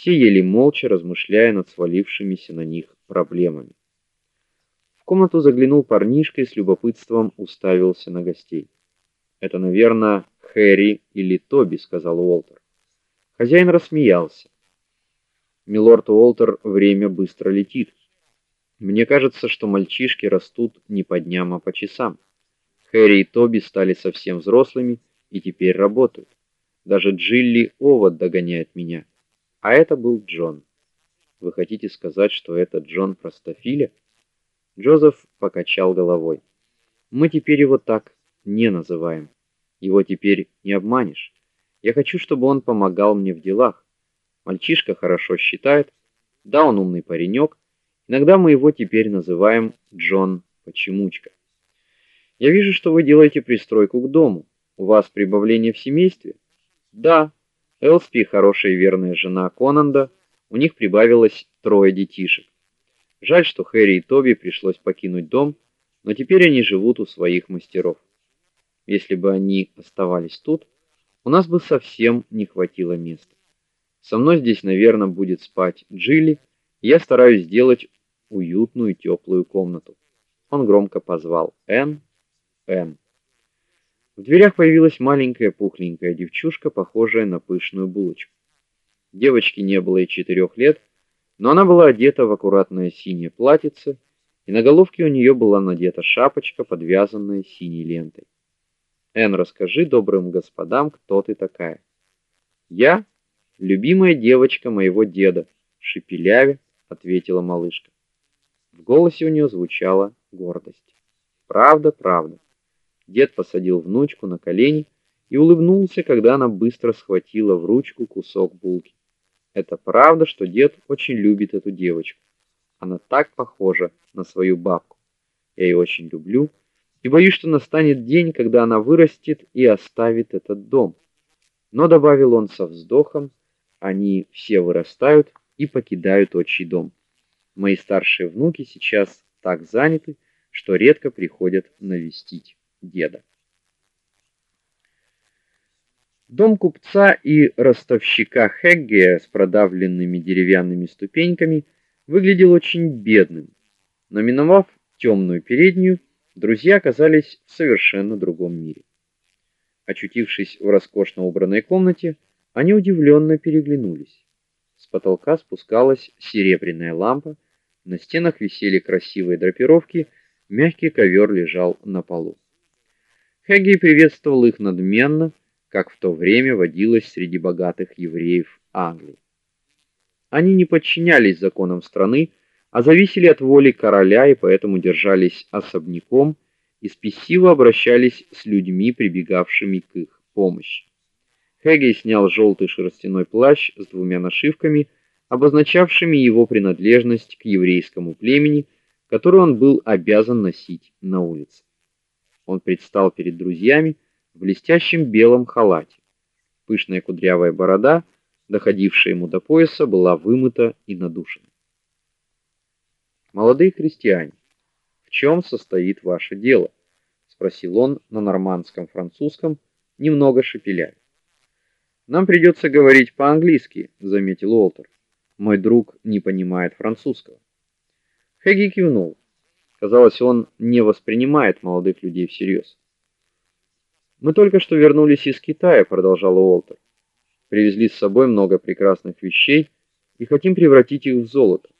Все ели молча, размышляя над свалившимися на них проблемами. В комнату заглянул парнишка и с любопытством уставился на гостей. "Это, наверное, Хэри или Тоби", сказал Уолтер. Хозяин рассмеялся. "Милорд Уолтер, время быстро летит. Мне кажется, что мальчишки растут не по дням, а по часам. Хэри и Тоби стали совсем взрослыми и теперь работают. Даже Джилли Овод догоняет меня. А это был Джон. Вы хотите сказать, что это Джон Простофиля? Джозеф покачал головой. Мы теперь его так не называем. Его теперь не обманешь. Я хочу, чтобы он помогал мне в делах. Мальчишка хорошо считает. Да, он умный паренек. Иногда мы его теперь называем Джон Почемучка. Я вижу, что вы делаете пристройку к дому. У вас прибавление в семействе? Да. Элспи хорошая и верная жена Конанда, у них прибавилось трое детишек. Жаль, что Хэри и Тоби пришлось покинуть дом, но теперь они живут у своих мастеров. Если бы они оставались тут, у нас бы совсем не хватило места. Со мной здесь, наверное, будет спать Джилли, и я стараюсь сделать уютную теплую комнату. Он громко позвал: "Эн, Эн". В дверях появилась маленькая пухленькая девчушка, похожая на пышную булочку. Девочке не было и четырех лет, но она была одета в аккуратное синее платьице, и на головке у нее была надета шапочка, подвязанная синей лентой. Эн, расскажи добрым господам, кто ты такая. Я любимая девочка моего деда, шепеляве ответила малышка. В голосе у нее звучала гордость. Правда, правда. Дед посадил внучку на колени и улыбнулся, когда она быстро схватила в ручку кусок булки. Это правда, что дед очень любит эту девочку. Она так похожа на свою бабку. Я ее очень люблю и боюсь, что настанет день, когда она вырастет и оставит этот дом. Но добавил он со вздохом, они все вырастают и покидают отчий дом. Мои старшие внуки сейчас так заняты, что редко приходят навестить деда. Дом купца и ростовщика Хегге с продавленными деревянными ступеньками выглядел очень бедным. Но миновав темную переднюю, друзья оказались в совершенно другом мире. Очутившись в роскошно убранной комнате, они удивленно переглянулись. С потолка спускалась серебряная лампа, на стенах висели красивые драпировки, мягкий ковер лежал на полу. Хэгги приветствовал их надменно, как в то время водилось среди богатых евреев Англии. Они не подчинялись законам страны, а зависели от воли короля и поэтому держались особняком и спесиво обращались с людьми, прибегавшими к их помощи. Хэгги снял желтый шерстяной плащ с двумя нашивками, обозначавшими его принадлежность к еврейскому племени, который он был обязан носить на улице он предстал перед друзьями в блестящем белом халате. Пышная кудрявая борода, доходившая ему до пояса, была вымыта и надушена. Молодые крестьяне, в чем состоит ваше дело? спросил он на нормандском французском, немного шепеляя. Нам придется говорить по-английски, заметил Уолтер. Мой друг не понимает французского. Хэгги кивнул. Казалось, он не воспринимает молодых людей всерьез. Мы только что вернулись из Китая, продолжал Уолтер. Привезли с собой много прекрасных вещей и хотим превратить их в золото.